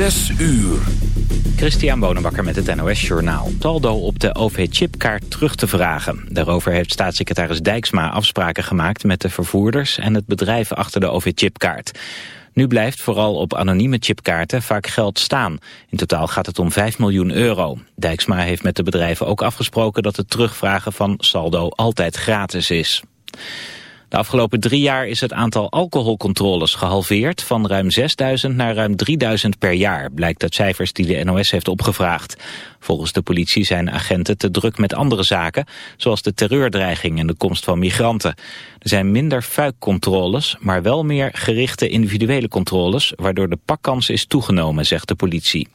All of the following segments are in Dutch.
Zes uur. Christian Bonenbakker met het NOS Journaal. Saldo op de OV-chipkaart terug te vragen. Daarover heeft staatssecretaris Dijksma afspraken gemaakt met de vervoerders en het bedrijf achter de OV-chipkaart. Nu blijft vooral op anonieme chipkaarten vaak geld staan. In totaal gaat het om 5 miljoen euro. Dijksma heeft met de bedrijven ook afgesproken dat het terugvragen van saldo altijd gratis is. De afgelopen drie jaar is het aantal alcoholcontroles gehalveerd... van ruim 6.000 naar ruim 3.000 per jaar... blijkt uit cijfers die de NOS heeft opgevraagd. Volgens de politie zijn agenten te druk met andere zaken... zoals de terreurdreiging en de komst van migranten. Er zijn minder fuikcontroles, maar wel meer gerichte individuele controles... waardoor de pakkans is toegenomen, zegt de politie.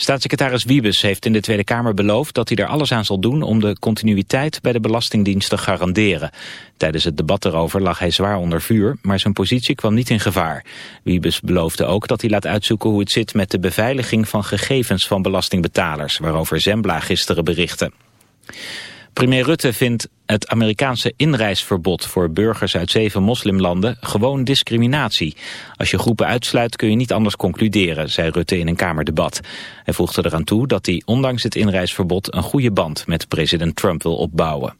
Staatssecretaris Wiebes heeft in de Tweede Kamer beloofd dat hij er alles aan zal doen om de continuïteit bij de Belastingdienst te garanderen. Tijdens het debat erover lag hij zwaar onder vuur, maar zijn positie kwam niet in gevaar. Wiebes beloofde ook dat hij laat uitzoeken hoe het zit met de beveiliging van gegevens van belastingbetalers, waarover Zembla gisteren berichtte. Premier Rutte vindt het Amerikaanse inreisverbod voor burgers uit zeven moslimlanden gewoon discriminatie. Als je groepen uitsluit kun je niet anders concluderen, zei Rutte in een Kamerdebat. Hij voegde eraan toe dat hij ondanks het inreisverbod een goede band met president Trump wil opbouwen.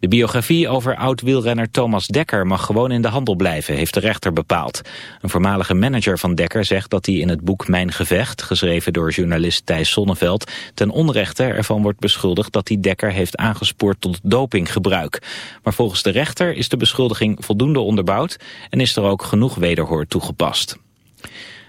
De biografie over oud-wielrenner Thomas Dekker mag gewoon in de handel blijven, heeft de rechter bepaald. Een voormalige manager van Dekker zegt dat hij in het boek Mijn Gevecht, geschreven door journalist Thijs Sonneveld, ten onrechte ervan wordt beschuldigd dat hij Dekker heeft aangespoord tot dopinggebruik. Maar volgens de rechter is de beschuldiging voldoende onderbouwd en is er ook genoeg wederhoor toegepast.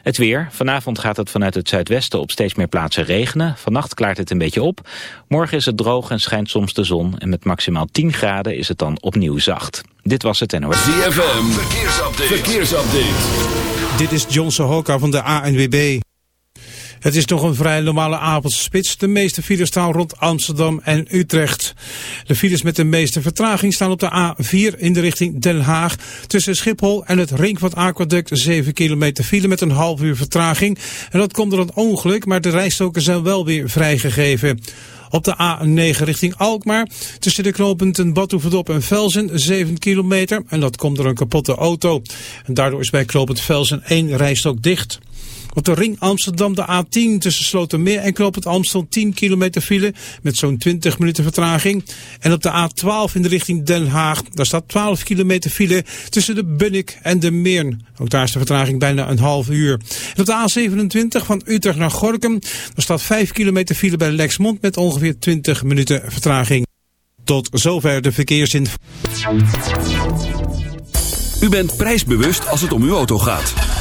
Het weer. Vanavond gaat het vanuit het zuidwesten op steeds meer plaatsen regenen. Vannacht klaart het een beetje op. Morgen is het droog en schijnt soms de zon. En met maximaal 10 graden is het dan opnieuw zacht. Dit was het NOS. ZFM. Verkeersupdate. Verkeersupdate. Dit is John Sohoka van de ANWB. Het is nog een vrij normale avondspits. De meeste files staan rond Amsterdam en Utrecht. De files met de meeste vertraging staan op de A4 in de richting Den Haag. Tussen Schiphol en het Ringvat Aquaduct 7 kilometer file met een half uur vertraging. En dat komt door een ongeluk, maar de rijstoken zijn wel weer vrijgegeven. Op de A9 richting Alkmaar. Tussen de knooppunten Badhoevedop en Velzen 7 kilometer. En dat komt door een kapotte auto. En daardoor is bij knooppunt Velzen één rijstok dicht. Op de ring Amsterdam de A10 tussen Slotermeer en Knoop het Amstel 10 kilometer file met zo'n 20 minuten vertraging. En op de A12 in de richting Den Haag, daar staat 12 kilometer file tussen de Bunnik en de Meern. Ook daar is de vertraging bijna een half uur. En op de A27 van Utrecht naar Gorkum, daar staat 5 kilometer file bij Lexmond met ongeveer 20 minuten vertraging. Tot zover de verkeersinformatie. U bent prijsbewust als het om uw auto gaat.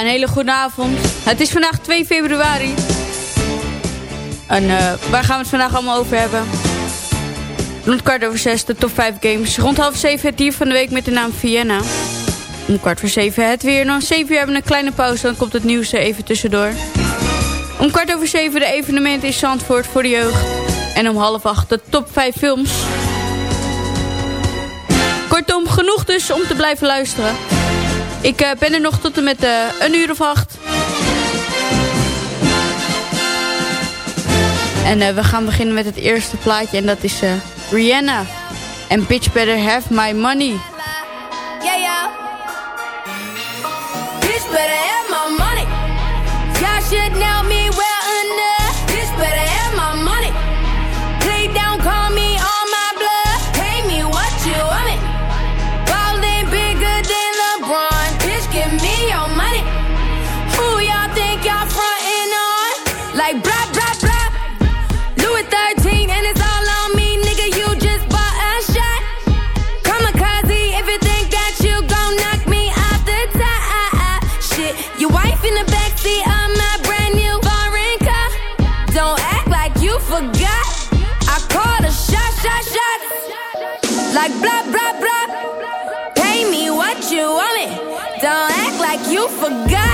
Een hele goede avond. Het is vandaag 2 februari. En eh, waar gaan we het vandaag allemaal over hebben? Rond kwart over zes de top 5 games. Rond half zeven het dier van de week met de naam Vienna. Om kwart voor zeven het weer. nog. zeven uur hebben we een kleine pauze. Dan komt het nieuws er even tussendoor. Om kwart over zeven de evenement in Zandvoort voor de jeugd. En om half acht de top 5 films. Kortom, genoeg dus om te blijven luisteren. Ik eh, ben er nog tot en met eh, een uur of acht. En eh, we gaan beginnen met het eerste plaatje. En dat is Rihanna. En Bitch Better Have My Money. Yeah, yeah. like blah blah blah. Pay me what you want it. Don't act like you forgot.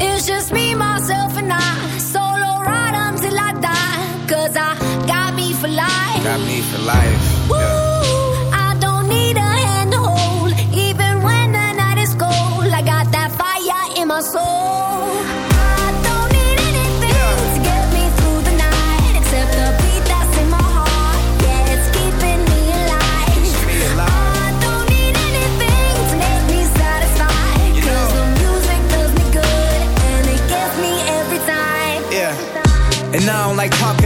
It's just me, myself, and I. Solo ride until I I got me for life. Got me for life. Yeah.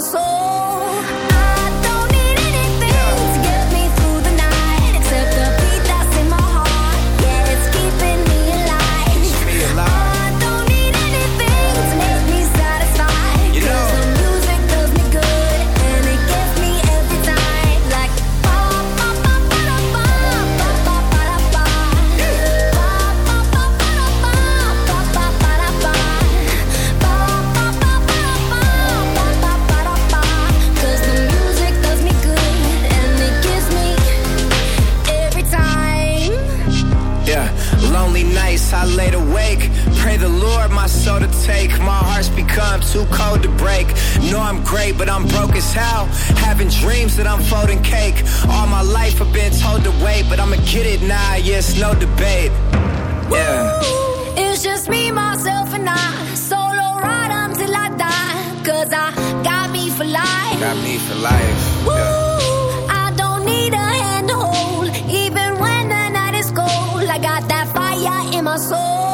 My. Too cold to break. Know I'm great, but I'm broke as hell. Having dreams that I'm folding cake. All my life I've been told to wait, but I'ma get it now. Yes, no debate. Yeah. It's just me, myself, and I. Solo ride until I die. Cause I got me for life. Got me for life. Yeah. I don't need a hand to hold. Even when the night is cold, I got that fire in my soul.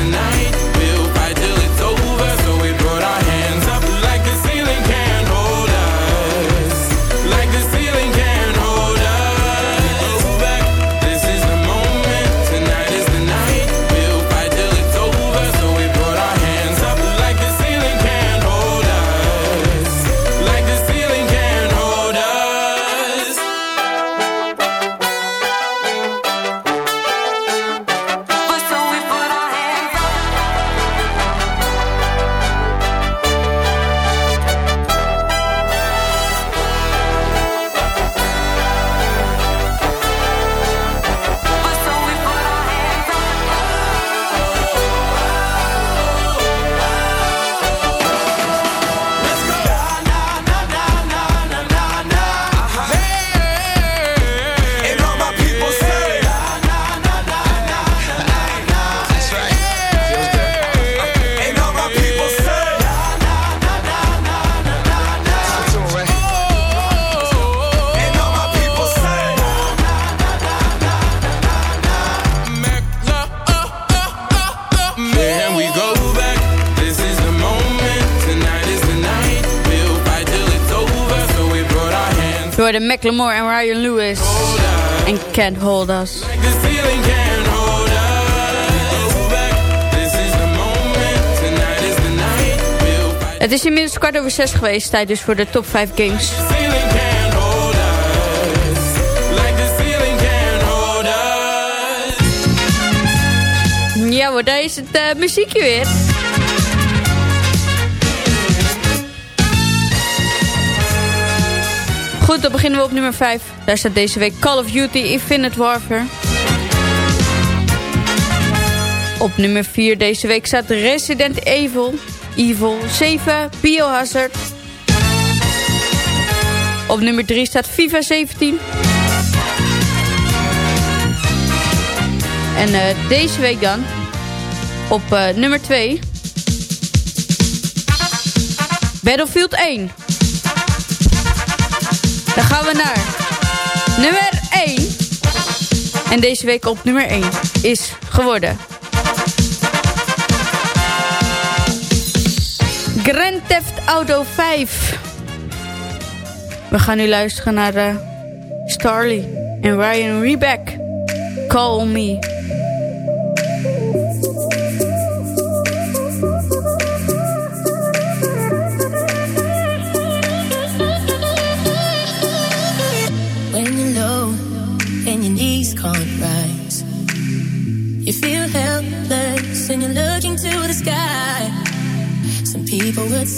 Door de Macklemore en Ryan Lewis. En Can't Hold Us. Het is inmiddels kwart over zes geweest. Tijd dus voor de top 5 games. Ja hoor, daar is het eh, muziekje weer. Goed, dan beginnen we op nummer 5. Daar staat deze week Call of Duty Infinite Warfare. Op nummer 4 deze week staat Resident Evil, Evil 7 Biohazard. Op nummer 3 staat FIFA 17. En eh, deze week dan op eh, nummer 2 Battlefield 1. Dan gaan we naar nummer 1. En deze week op nummer 1 is geworden... Grand Theft Auto 5. We gaan nu luisteren naar eh, Starly en Ryan Reback. Call Me.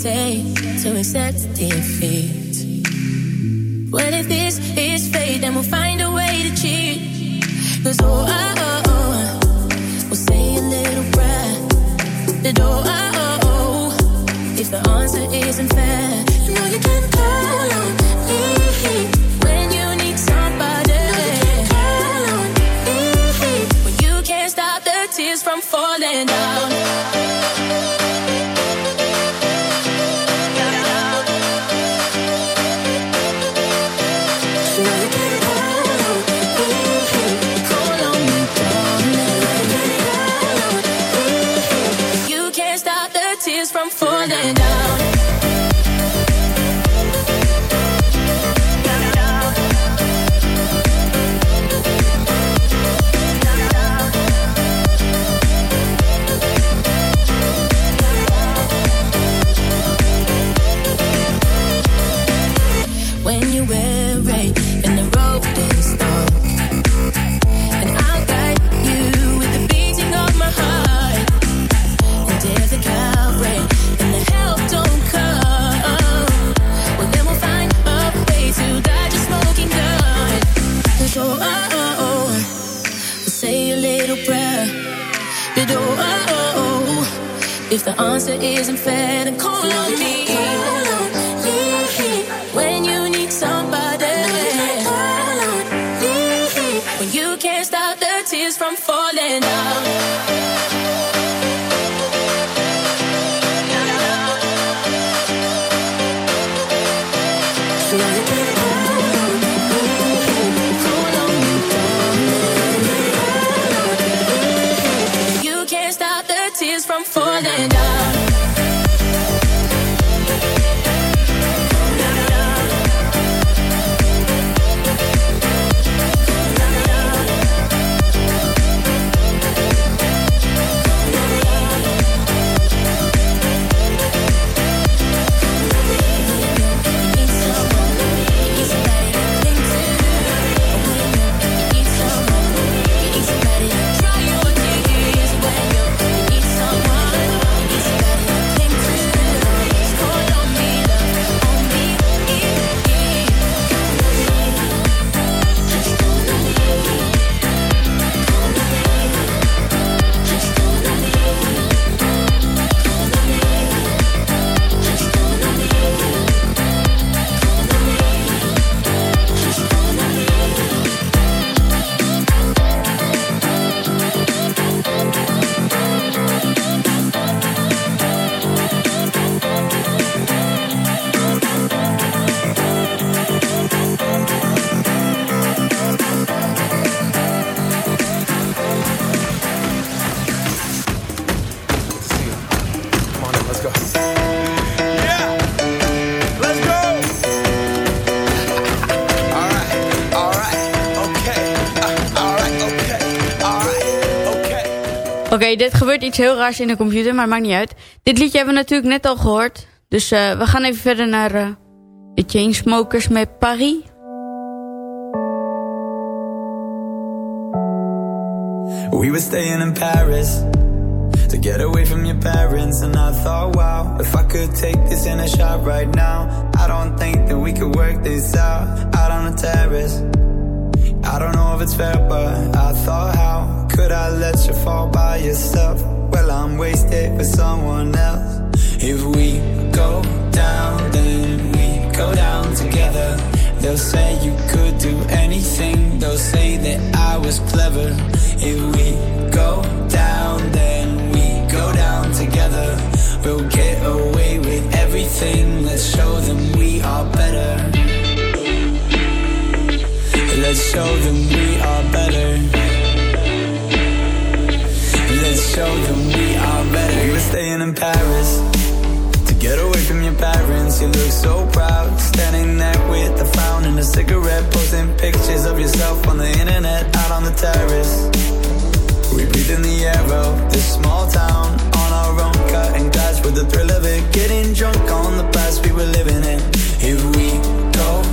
Say to accept defeat. What if this is fate? Then we'll find a way to cheat. Cause oh, oh, the answer isn't fair, then call on me. Dit gebeurt iets heel raars in de computer, maar maakt niet uit. Dit liedje hebben we natuurlijk net al gehoord. Dus eh, we gaan even verder naar eh, de Chainsmokers met Paris. We were staying in Paris to get away from your parents. And I thought, wow, if I could take this in a shot right now, I don't think that we could work this out out on the terrace. I don't know if it's fair, but I thought, how could I let you fall by yourself? Well, I'm wasted with someone else. If we go down, then we go down together. They'll say you could do anything. They'll say that I was clever. If we go down, then we go down together. We'll get away with everything. Let's show them we are better. Let's show them we are better. Let's show them we are better. We were staying in Paris to get away from your parents. You look so proud, standing there with a frown and a cigarette, posting pictures of yourself on the internet, out on the terrace. We breathe in the air of this small town on our own, cutting glass with the thrill of it, getting drunk on the past we were living in. If we go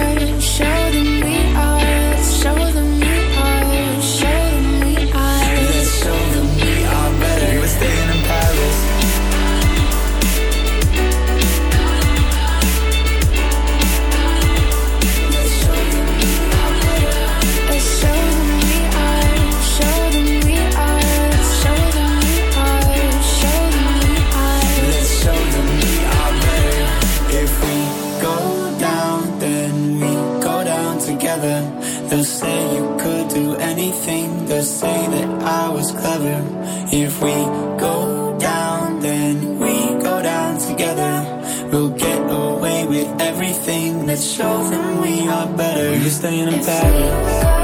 We'll get away with everything. Let's show them we are better. Were staying in Paris.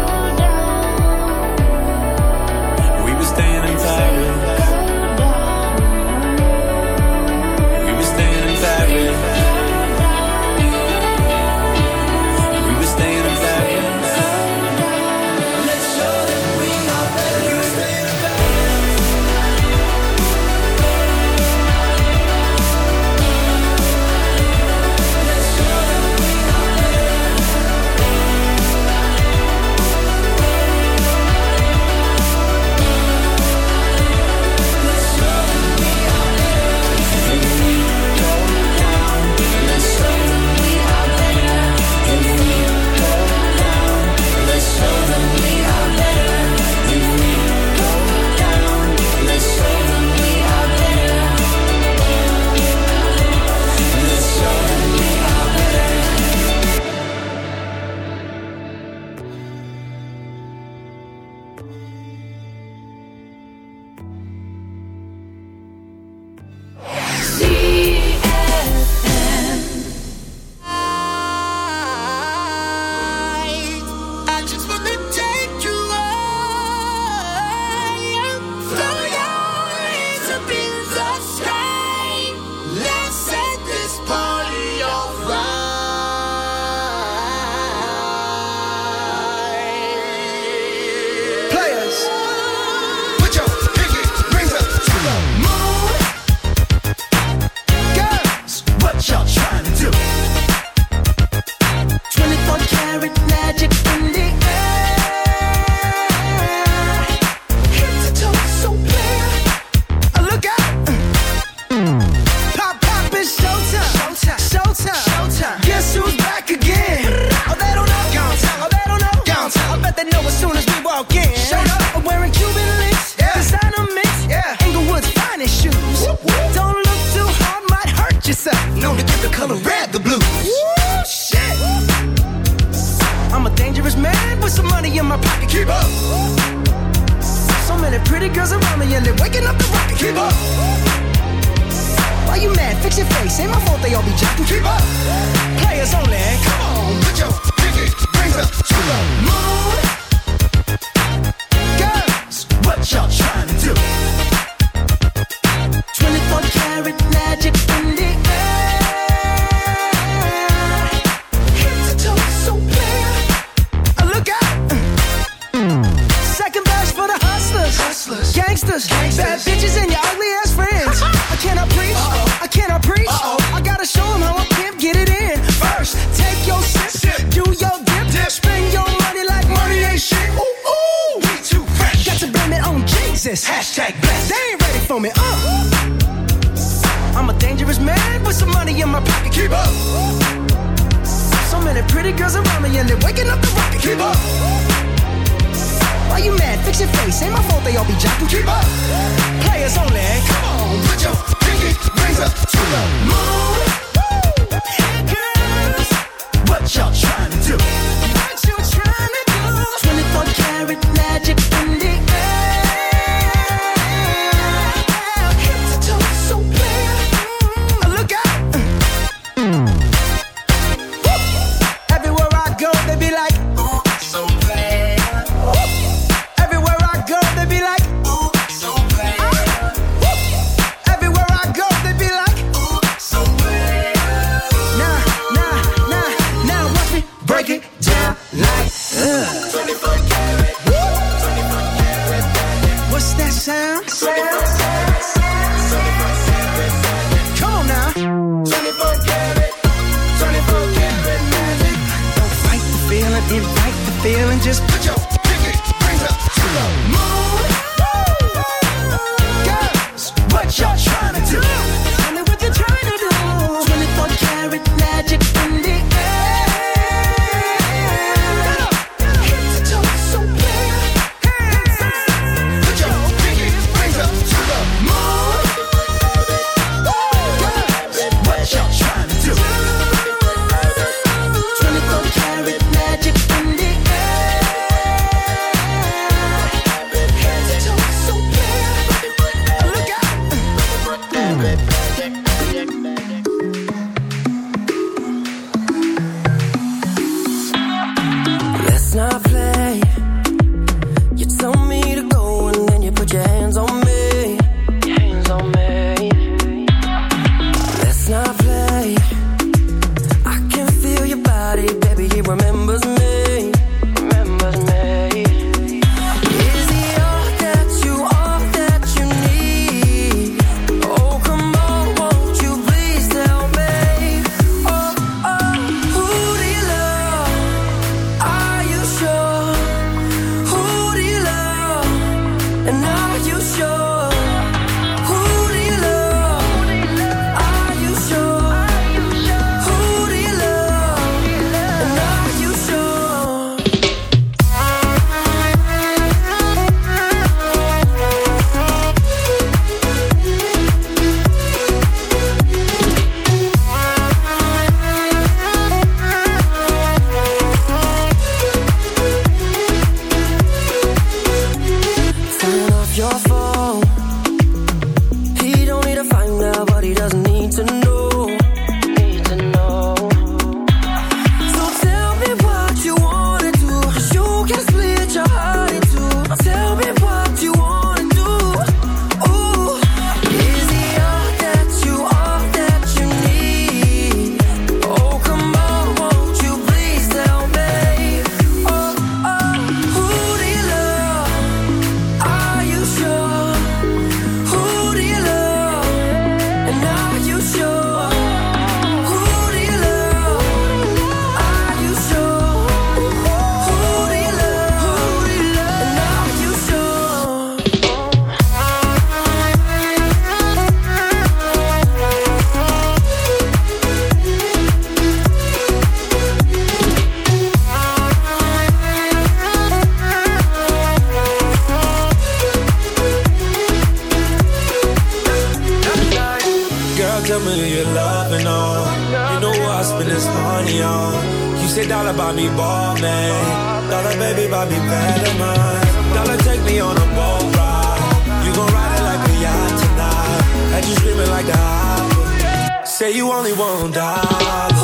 Say you only want dollar.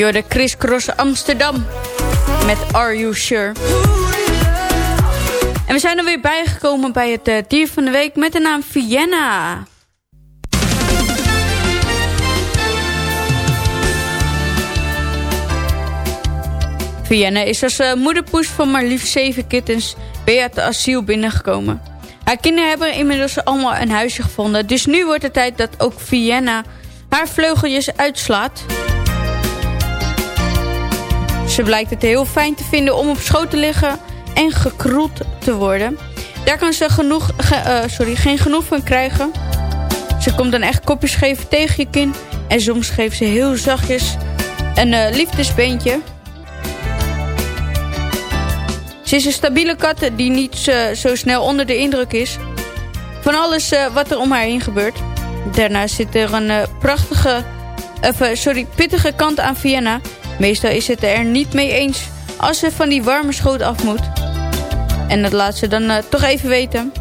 Yo, de Chris Cross Amsterdam. Met Are You Sure? En we zijn er weer bijgekomen bij het eh, dier van de week met de naam Vienna. Vienna is als eh, moederpoes van maar liefst zeven kittens bij het asiel binnengekomen. Haar kinderen hebben inmiddels allemaal een huisje gevonden. Dus nu wordt het tijd dat ook Vienna haar vleugeltjes uitslaat. Ze blijkt het heel fijn te vinden om op schoot te liggen en gekroeld te worden. Daar kan ze genoeg, ge- eh, sorry, geen genoeg van krijgen. Ze komt dan echt kopjes geven tegen je kin. En soms geeft ze heel zachtjes een eh, liefdesbeentje. Ze is een stabiele kat die niet zo snel onder de indruk is. Van alles eh, wat er om haar heen gebeurt. Daarnaast zit er een prachtige, sorry, pittige kant aan Vienna. Meestal is het er niet mee eens als ze van die warme schoot af moet. En dat laat ze dan eh, toch even weten.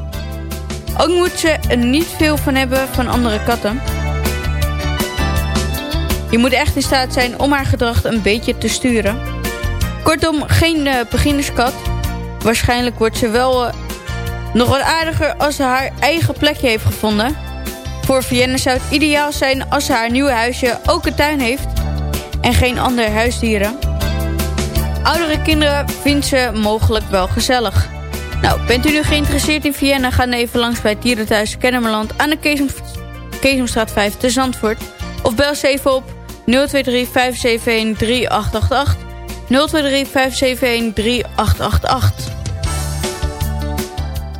Ook moet ze er niet veel van hebben van andere katten. Je moet echt in staat zijn om haar gedrag een beetje te sturen. Kortom, geen eh, beginnerskat. Waarschijnlijk wordt ze wel eh, nog wat aardiger als ze haar eigen plekje heeft gevonden. Voor Vienna zou het ideaal zijn als ze haar nieuwe huisje ook een tuin heeft. En geen andere huisdieren. Oudere kinderen vindt ze mogelijk wel gezellig. Nou, bent u nu geïnteresseerd in Vienna? Ga dan even langs bij het Dierenthuis Kennemerland aan de Keesomstraat 5 te Zandvoort. Of bel ze even op 023 571 3888. 023 571 3888.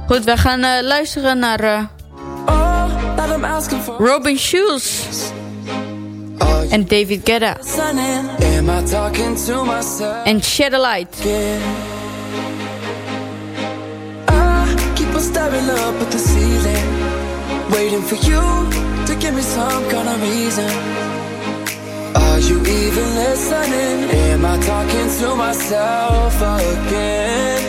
Goed, we gaan eh, luisteren naar for Robin Schulz en David Guetta en Shed a Light. Up at the ceiling, waiting for you to give me some kind of reason. Are you even listening? Am I talking to myself again?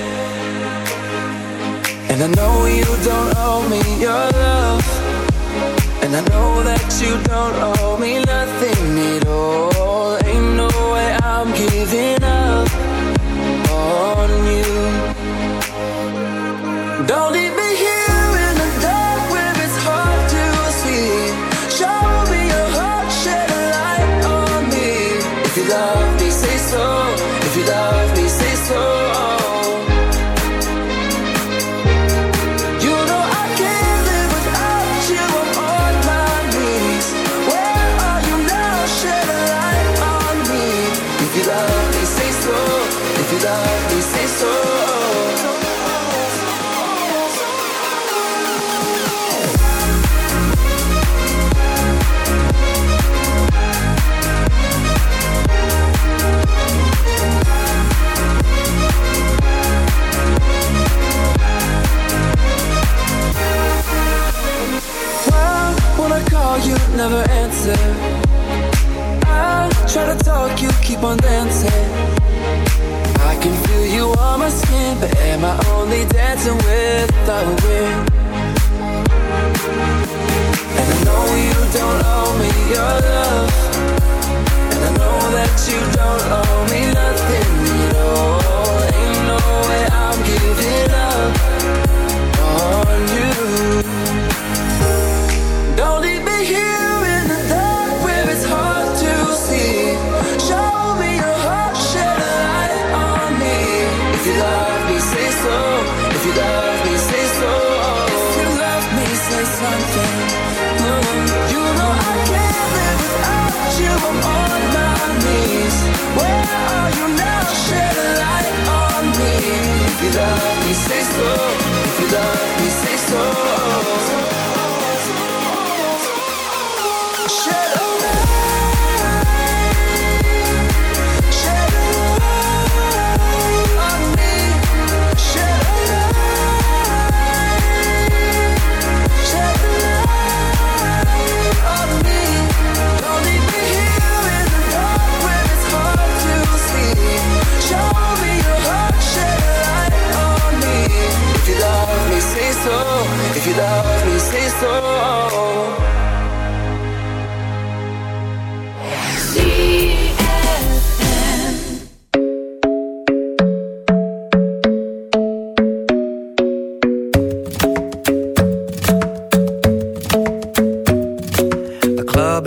And I know you don't owe me your love. And I know that you don't owe me nothing at all. Ain't no way I'm giving up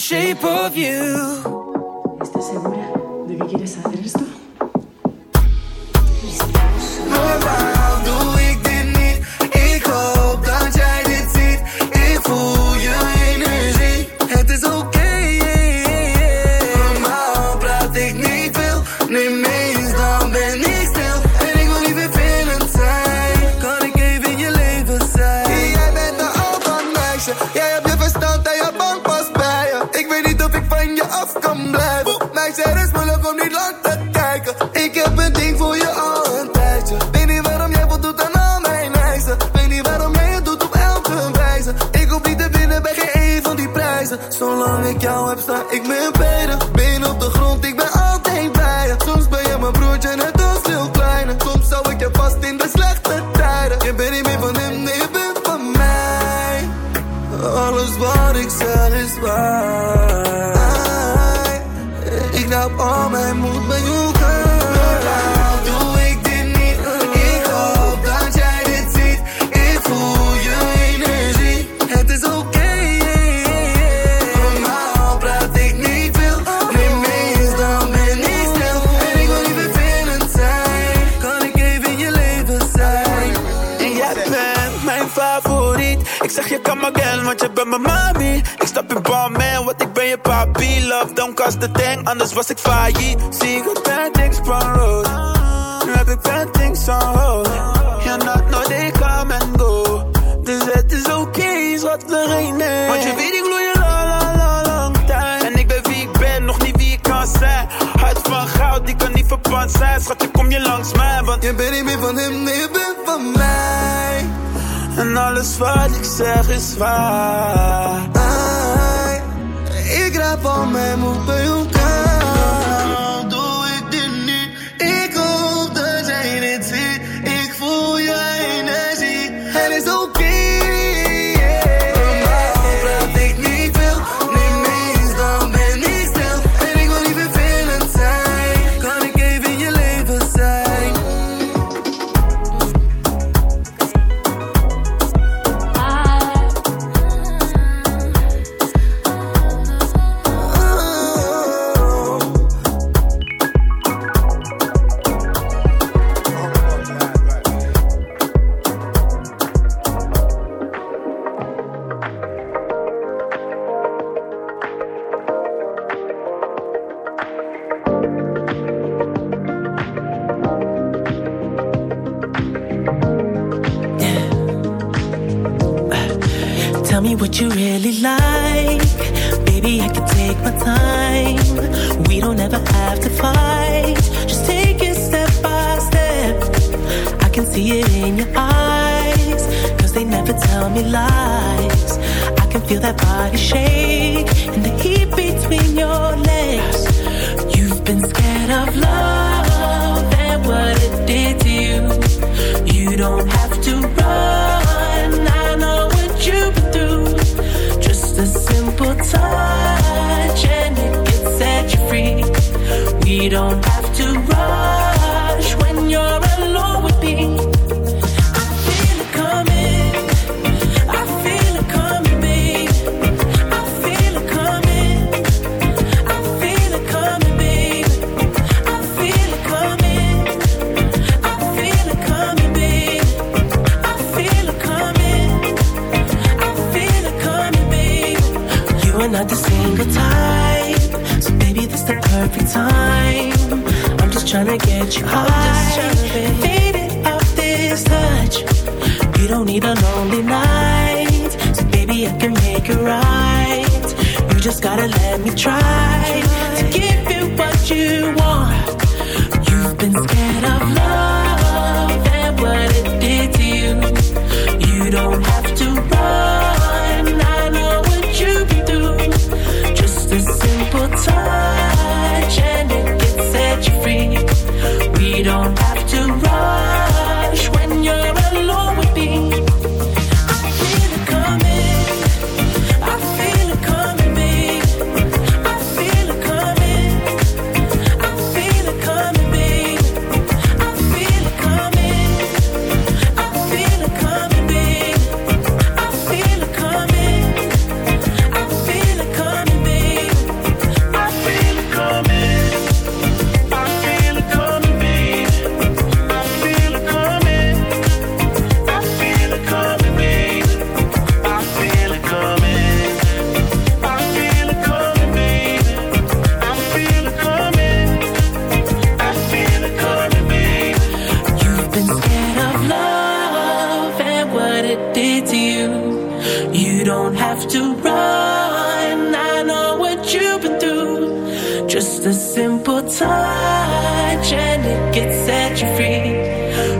shape of you. ¿Estás segura de que quieres hacer mijn. Ik stap in bal man, want ik ben je papi. Love don't cost the thing, anders was ik failliet. Zie ik bad things van Nu heb ik bad things on hold. Ja, not no, they come and go. Dus het is oké, okay, wat we een Want je weet, ik gloeien la la la lang tijd. En ik ben wie ik ben, nog niet wie ik kan zijn. Hart van goud, die kan niet verbrand zijn. Schatje, kom je langs mij, want je bent niet meer van hem, nee, je bent van mij. En alles wat ik zeg is waar. I, ik raap al mijn moed bij elkaar.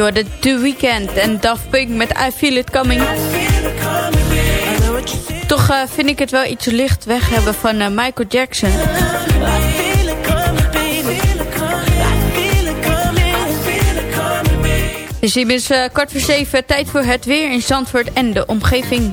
Je hoorde The Weeknd en Daft Punk met I Feel It Coming. Toch eh, vind ik het wel iets licht weg hebben van eh, Michael Jackson. Dus hier is uh, kwart voor zeven tijd voor het weer in Zandvoort en de omgeving.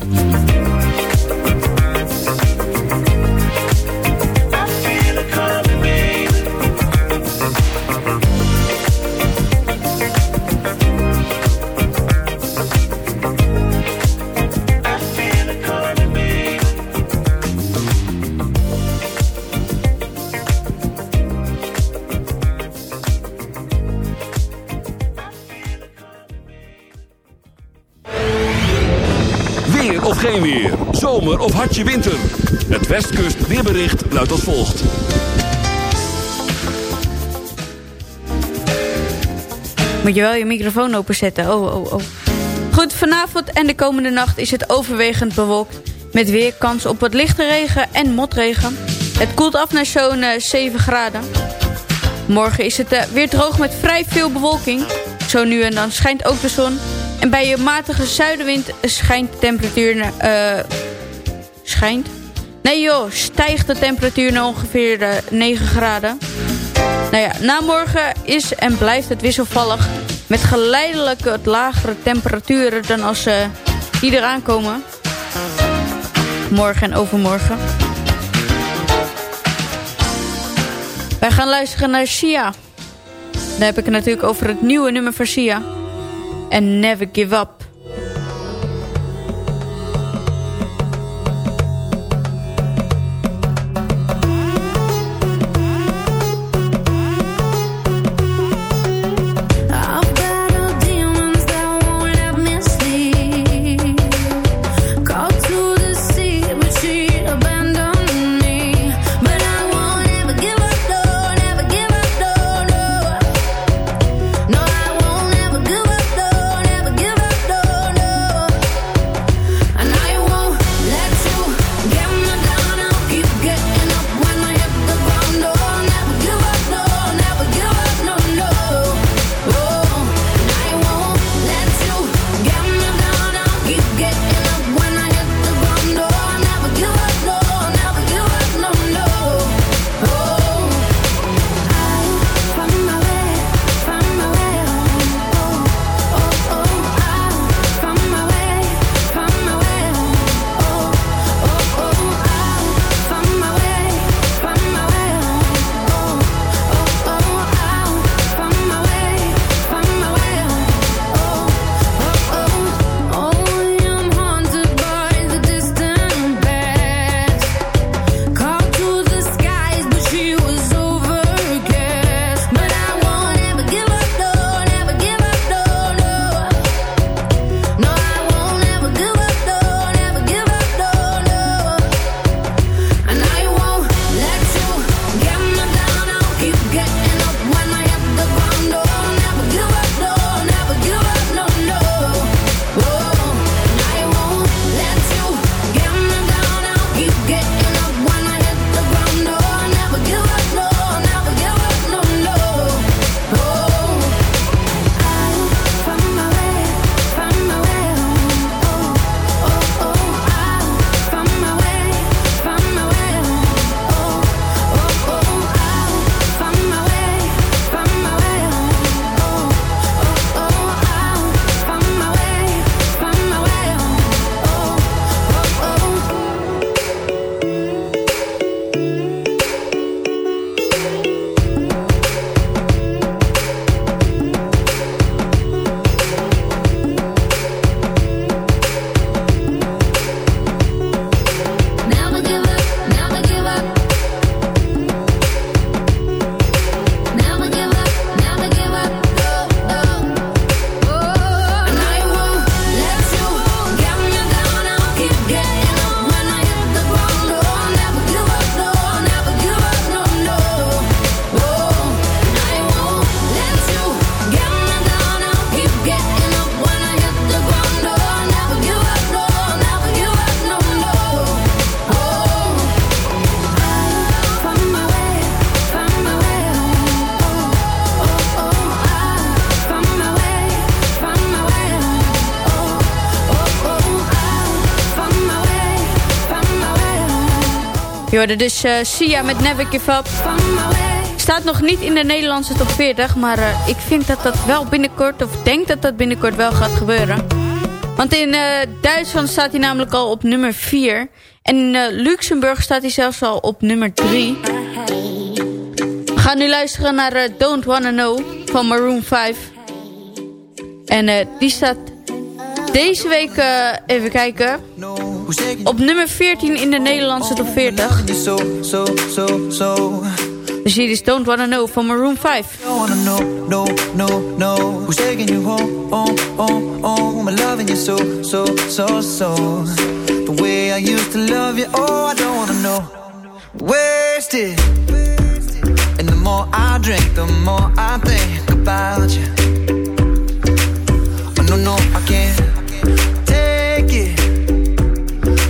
Zomer of hartje winter. Het Westkust weerbericht luidt als volgt. Moet je wel je microfoon openzetten. Oh, oh, oh. Goed, vanavond en de komende nacht is het overwegend bewolkt. Met weer kans op wat lichte regen en motregen. Het koelt af naar zo'n eh, 7 graden. Morgen is het eh, weer droog met vrij veel bewolking. Zo nu en dan schijnt ook de zon. En bij een matige zuidenwind schijnt de temperatuur... eh schijnt? Nee joh, stijgt de temperatuur naar ongeveer eh, 9 graden. Nou ja, na morgen is en blijft het wisselvallig. Met geleidelijk lagere temperaturen dan als eh, die eraan komen. Morgen en overmorgen. Wij gaan luisteren naar Sia. Dan heb ik het natuurlijk over het nieuwe nummer van Sia. En Never Give Up. Je dus uh, Sia met Never Give Up. Staat nog niet in de Nederlandse top 40, maar uh, ik vind dat dat wel binnenkort, of denk dat dat binnenkort wel gaat gebeuren. Want in uh, Duitsland staat hij namelijk al op nummer 4. En in Luxemburg staat hij zelfs al op nummer 3. We gaan nu luisteren naar Don't Wanna Know van Maroon 5. En die staat deze week, even kijken... Op nummer 14 in de Nederlandse top 40. Dus hier is Don't Wanna Know van Maroon 5. Don't wanna know, no, no, no. Who's you home, home, home, home. I'm loving you so, so, so, so. The way I used to love you, oh, I don't wanna know. Wasted. And the more I drink, the more I think about you. Oh, no, no, I can't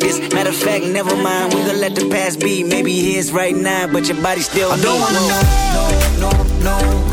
this? Matter of fact, never mind. We gonna let the past be. Maybe here's right now, but your body still. I don't wanna know, no, no, no.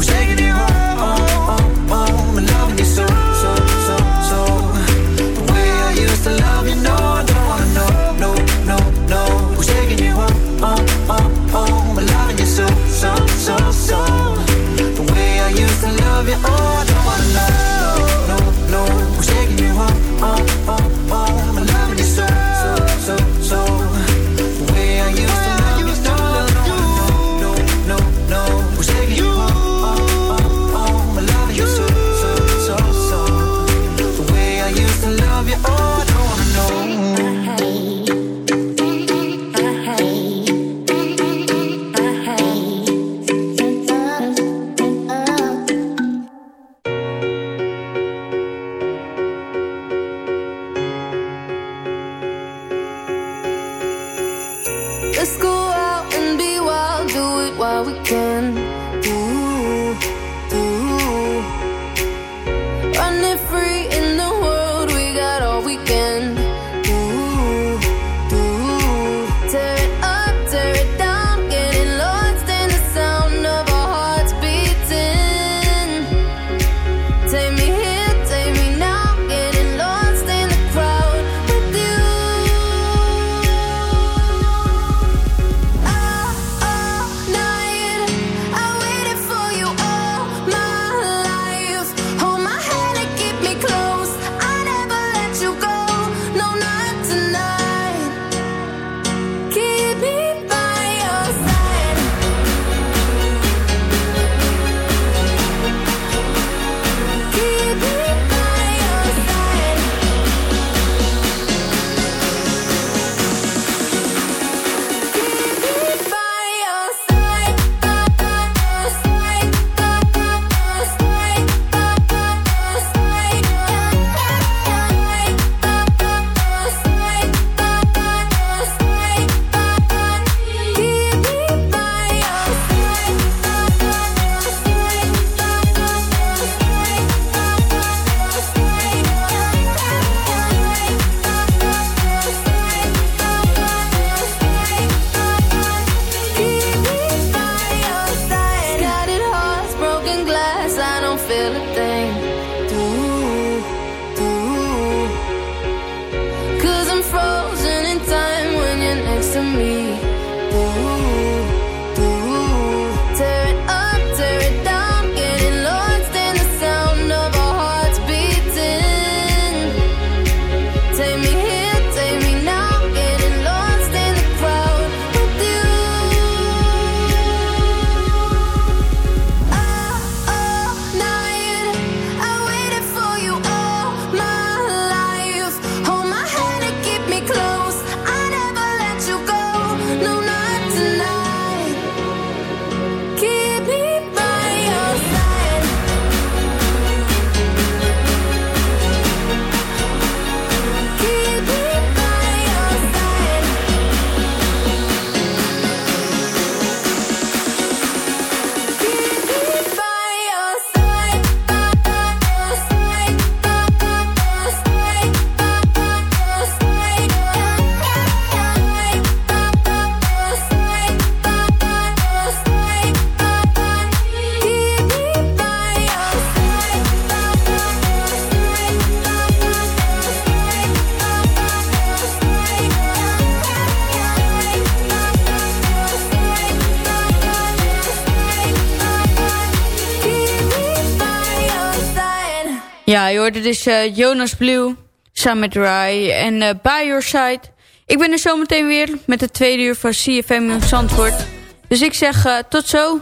Ja, je hoorde dus uh, Jonas Blue, samen met Rai en uh, By Your Side. Ik ben er zometeen weer met de tweede uur van CFM in Zandvoort. Dus ik zeg uh, tot zo.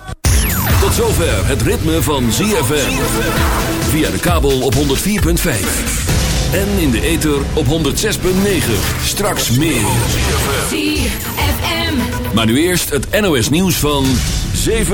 Tot zover het ritme van ZFM. Via de kabel op 104.5. En in de ether op 106.9. Straks meer. ZFM. Maar nu eerst het NOS nieuws van 7.